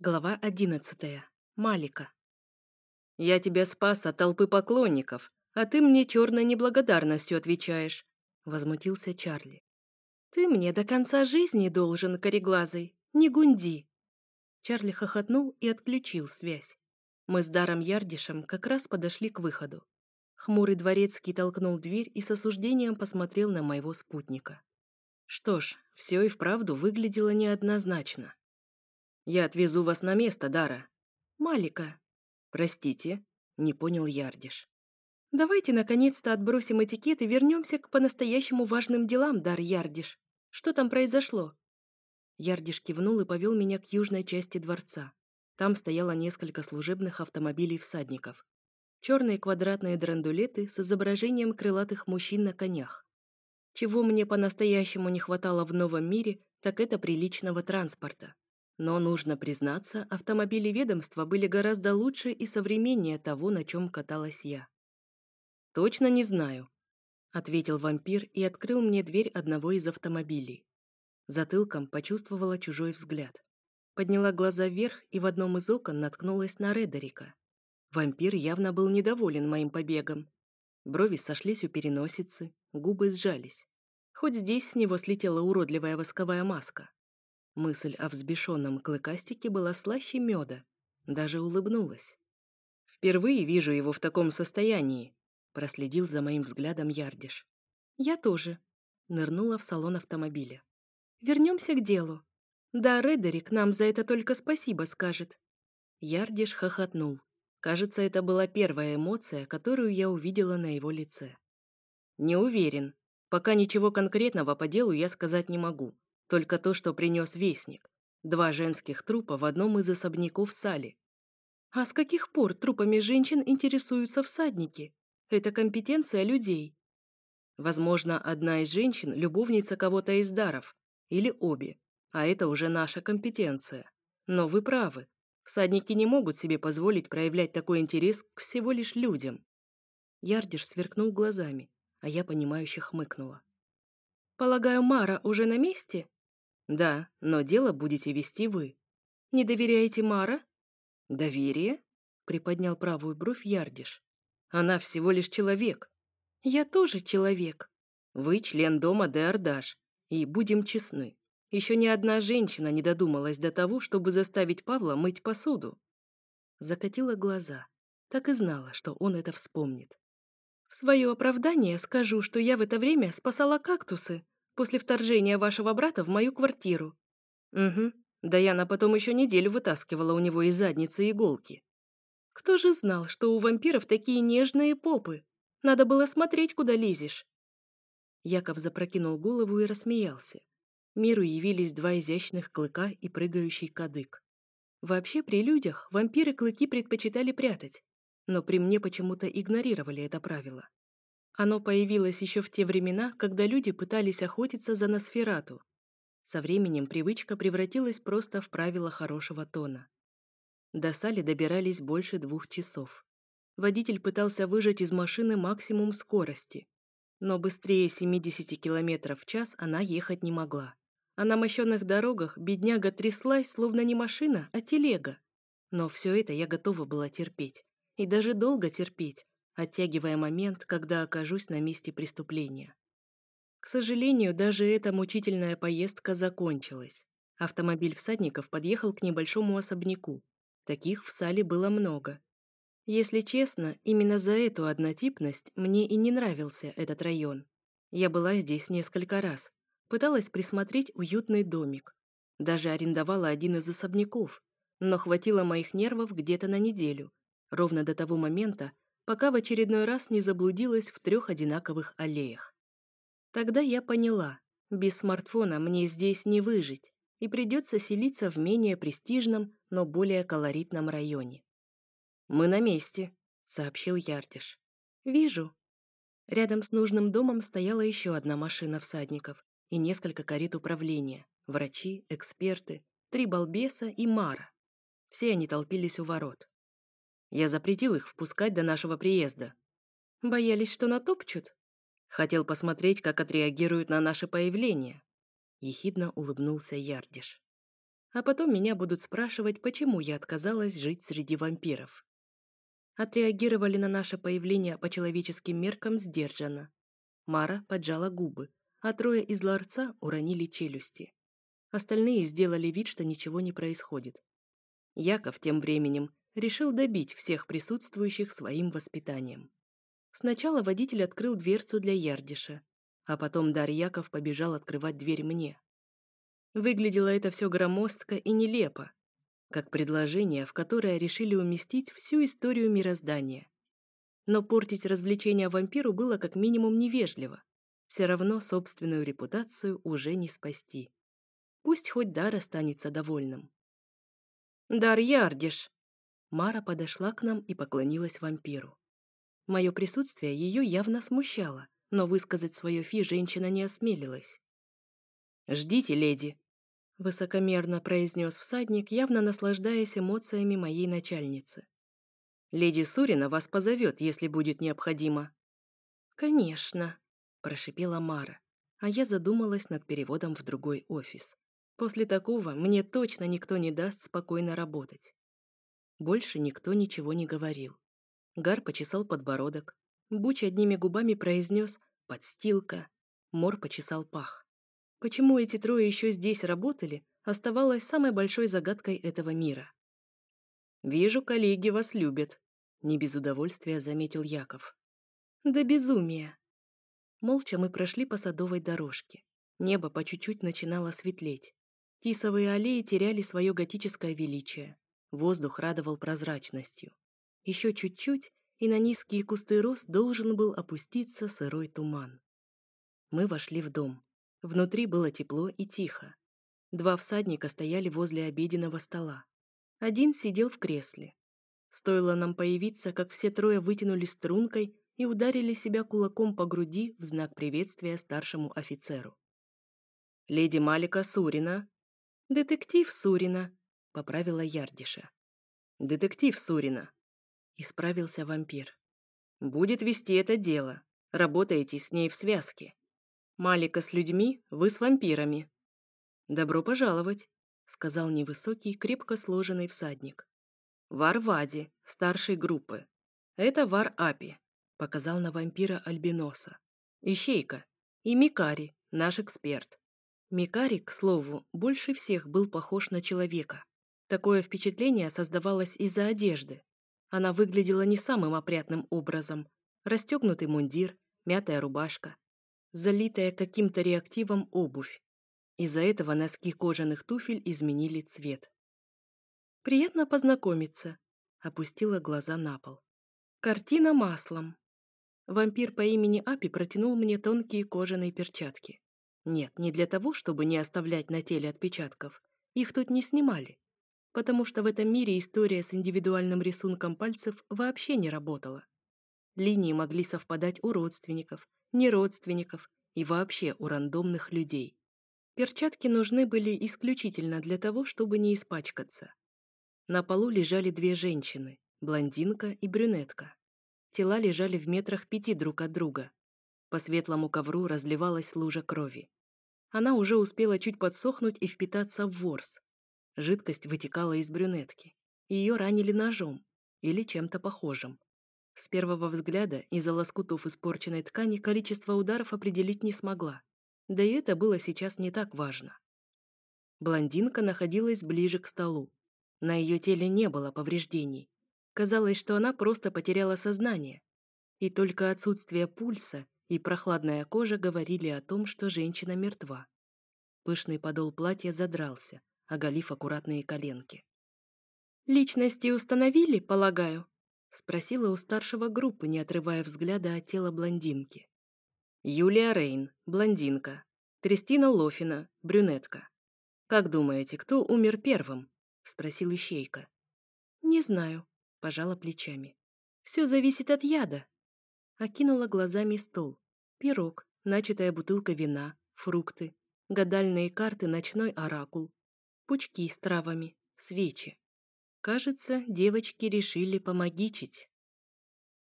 Глава одиннадцатая. Малика. «Я тебя спас от толпы поклонников, а ты мне черной неблагодарностью отвечаешь», — возмутился Чарли. «Ты мне до конца жизни должен, кореглазый, не гунди». Чарли хохотнул и отключил связь. Мы с Даром Ярдишем как раз подошли к выходу. Хмурый дворецкий толкнул дверь и с осуждением посмотрел на моего спутника. Что ж, все и вправду выглядело неоднозначно. «Я отвезу вас на место, Дара». «Малика». «Простите», — не понял Ярдиш. «Давайте, наконец-то, отбросим этикет и вернемся к по-настоящему важным делам, Дар Ярдиш. Что там произошло?» Ярдиш кивнул и повел меня к южной части дворца. Там стояло несколько служебных автомобилей всадников. Черные квадратные драндулеты с изображением крылатых мужчин на конях. Чего мне по-настоящему не хватало в новом мире, так это приличного транспорта. Но, нужно признаться, автомобили ведомства были гораздо лучше и современнее того, на чем каталась я. «Точно не знаю», — ответил вампир и открыл мне дверь одного из автомобилей. Затылком почувствовала чужой взгляд. Подняла глаза вверх и в одном из окон наткнулась на Редерика. Вампир явно был недоволен моим побегом. Брови сошлись у переносицы, губы сжались. Хоть здесь с него слетела уродливая восковая маска. Мысль о взбешенном клыкастике была слаще меда. Даже улыбнулась. «Впервые вижу его в таком состоянии», — проследил за моим взглядом Ярдиш. «Я тоже», — нырнула в салон автомобиля. «Вернемся к делу. Да, Редерик нам за это только спасибо скажет». Ярдиш хохотнул. Кажется, это была первая эмоция, которую я увидела на его лице. «Не уверен. Пока ничего конкретного по делу я сказать не могу. Только то, что принес вестник. Два женских трупа в одном из особняков Сали. А с каких пор трупами женщин интересуются всадники? Это компетенция людей. Возможно, одна из женщин – любовница кого-то из даров. Или обе. А это уже наша компетенция. Но вы правы. Всадники не могут себе позволить проявлять такой интерес к всего лишь людям. Ярдиш сверкнул глазами, а я понимающе хмыкнула. «Полагаю, Мара уже на месте?» Да, но дело будете вести вы. Не доверяете Мара? Доверие? Приподнял правую бровь Ярдиш. Она всего лишь человек. Я тоже человек. Вы член дома де Ардаш. И будем честны, еще ни одна женщина не додумалась до того, чтобы заставить Павла мыть посуду. Закатила глаза. Так и знала, что он это вспомнит. В свое оправдание скажу, что я в это время спасала кактусы, после вторжения вашего брата в мою квартиру». «Угу. Даяна потом еще неделю вытаскивала у него из задницы иголки». «Кто же знал, что у вампиров такие нежные попы? Надо было смотреть, куда лезешь». Яков запрокинул голову и рассмеялся. Миру явились два изящных клыка и прыгающий кадык. Вообще, при людях вампиры клыки предпочитали прятать, но при мне почему-то игнорировали это правило. Оно появилось еще в те времена, когда люди пытались охотиться за Носферату. Со временем привычка превратилась просто в правило хорошего тона. До Сали добирались больше двух часов. Водитель пытался выжать из машины максимум скорости, но быстрее 70 км в час она ехать не могла. А на мощенных дорогах бедняга тряслась, словно не машина, а телега. Но все это я готова была терпеть. И даже долго терпеть, оттягивая момент, когда окажусь на месте преступления. К сожалению, даже эта мучительная поездка закончилась. Автомобиль всадников подъехал к небольшому особняку. Таких в сале было много. Если честно, именно за эту однотипность мне и не нравился этот район. Я была здесь несколько раз. Пыталась присмотреть уютный домик. Даже арендовала один из особняков. Но хватило моих нервов где-то на неделю. Ровно до того момента, пока в очередной раз не заблудилась в трех одинаковых аллеях. Тогда я поняла, без смартфона мне здесь не выжить, и придется селиться в менее престижном, но более колоритном районе. «Мы на месте», — сообщил Ярдиш. «Вижу». Рядом с нужным домом стояла еще одна машина всадников и несколько карет управления, врачи, эксперты, три балбеса и Мара. Все они толпились у ворот. Я запретил их впускать до нашего приезда. Боялись, что натопчут? Хотел посмотреть, как отреагируют на наше появление. Ехидно улыбнулся Ярдиш. А потом меня будут спрашивать, почему я отказалась жить среди вампиров. Отреагировали на наше появление по человеческим меркам сдержанно. Мара поджала губы, а трое из ларца уронили челюсти. Остальные сделали вид, что ничего не происходит. Яков тем временем решил добить всех присутствующих своим воспитанием. Сначала водитель открыл дверцу для Ярдиша, а потом Дар Яков побежал открывать дверь мне. Выглядело это все громоздко и нелепо, как предложение, в которое решили уместить всю историю мироздания. Но портить развлечения вампиру было как минимум невежливо. Все равно собственную репутацию уже не спасти. Пусть хоть Дар останется довольным. «Дар Ярдиш!» Мара подошла к нам и поклонилась вампиру. Мое присутствие ее явно смущало, но высказать свое фи женщина не осмелилась. «Ждите, леди!» — высокомерно произнес всадник, явно наслаждаясь эмоциями моей начальницы. «Леди Сурина вас позовет, если будет необходимо». «Конечно», — прошипела Мара, а я задумалась над переводом в другой офис. После такого мне точно никто не даст спокойно работать. Больше никто ничего не говорил. Гар почесал подбородок. Буч одними губами произнес «подстилка». Мор почесал пах. Почему эти трое еще здесь работали, оставалось самой большой загадкой этого мира. «Вижу, коллеги вас любят», — не без удовольствия заметил Яков. «Да безумие!» Молча мы прошли по садовой дорожке. Небо по чуть-чуть начинало светлеть. Тисовые аллеи теряли свое готическое величие. Воздух радовал прозрачностью. Еще чуть-чуть, и на низкие кусты роз должен был опуститься сырой туман. Мы вошли в дом. Внутри было тепло и тихо. Два всадника стояли возле обеденного стола. Один сидел в кресле. Стоило нам появиться, как все трое вытянули стрункой и ударили себя кулаком по груди в знак приветствия старшему офицеру. «Леди Малика Сурина». «Детектив Сурина», — поправила Ярдиша. «Детектив Сурина», Исправился вампир. Будет вести это дело. Работаете с ней в связке. Малика с людьми, вы с вампирами. Добро пожаловать, сказал невысокий, крепко сложенный всадник. Вар Вади, старшей группы. Это Вар Апи, показал на вампира Альбиноса. Ищейка. И Микари, наш эксперт. Микари, к слову, больше всех был похож на человека. Такое впечатление создавалось из-за одежды. Она выглядела не самым опрятным образом. Расстегнутый мундир, мятая рубашка, залитая каким-то реактивом обувь. Из-за этого носки кожаных туфель изменили цвет. «Приятно познакомиться», — опустила глаза на пол. «Картина маслом». Вампир по имени Апи протянул мне тонкие кожаные перчатки. Нет, не для того, чтобы не оставлять на теле отпечатков. Их тут не снимали потому что в этом мире история с индивидуальным рисунком пальцев вообще не работала. Линии могли совпадать у родственников, неродственников и вообще у рандомных людей. Перчатки нужны были исключительно для того, чтобы не испачкаться. На полу лежали две женщины, блондинка и брюнетка. Тела лежали в метрах пяти друг от друга. По светлому ковру разливалась лужа крови. Она уже успела чуть подсохнуть и впитаться в ворс, Жидкость вытекала из брюнетки. Ее ранили ножом или чем-то похожим. С первого взгляда из-за лоскутов испорченной ткани количество ударов определить не смогла. Да и это было сейчас не так важно. Блондинка находилась ближе к столу. На ее теле не было повреждений. Казалось, что она просто потеряла сознание. И только отсутствие пульса и прохладная кожа говорили о том, что женщина мертва. Пышный подол платья задрался, оголив аккуратные коленки. «Личности установили, полагаю?» — спросила у старшего группы, не отрывая взгляда от тела блондинки. «Юлия Рейн, блондинка. Кристина Лофина, брюнетка. Как думаете, кто умер первым?» — спросил Ищейка. «Не знаю», — пожала плечами. «Все зависит от яда». Окинула глазами стол. Пирог, начатая бутылка вина, фрукты, гадальные карты «Ночной оракул», пучки с травами, свечи. Кажется, девочки решили помогичить.